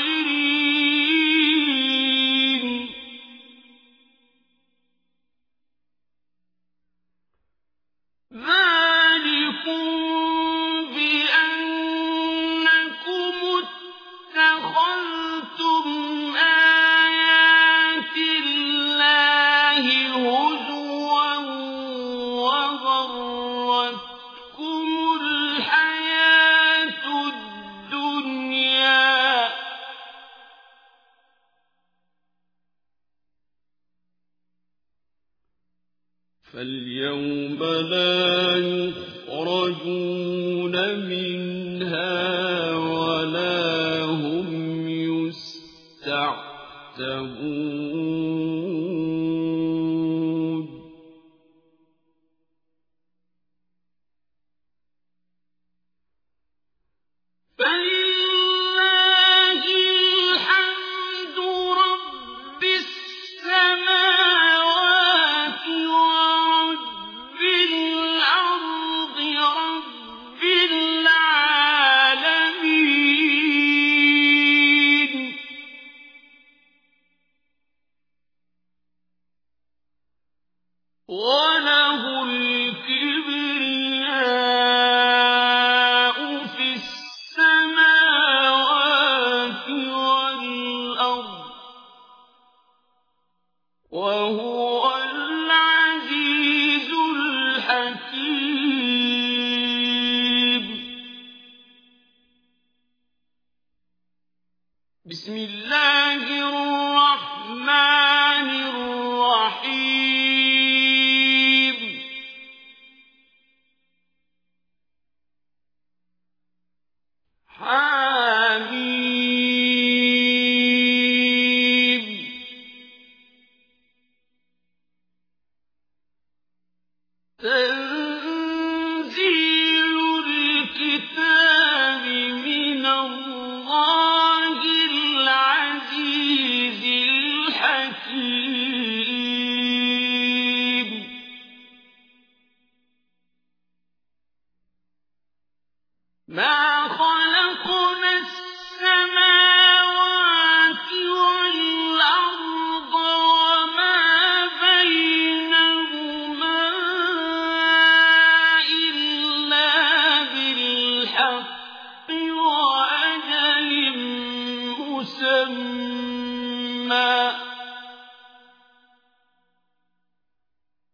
الْمُبْصِرِينَ فاليوم لا يخرجون منها ولا هم يستعتبون. فاليوم Whoa!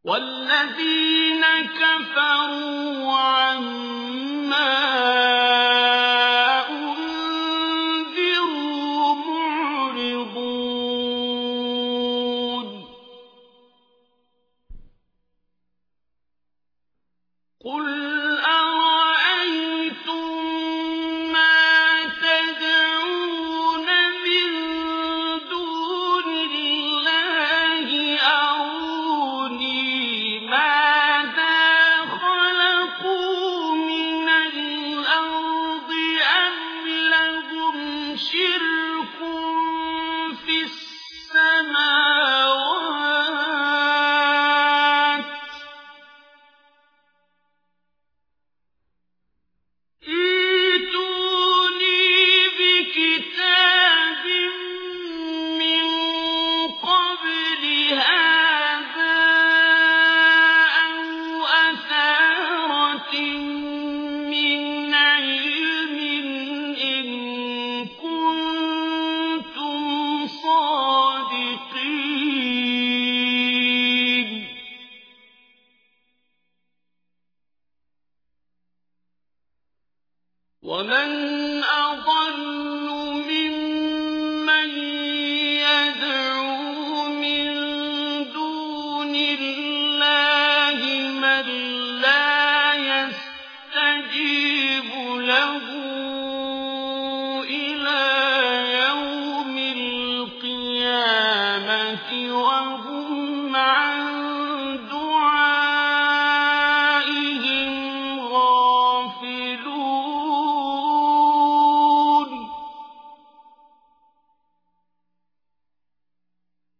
والذين كفروا عما ومن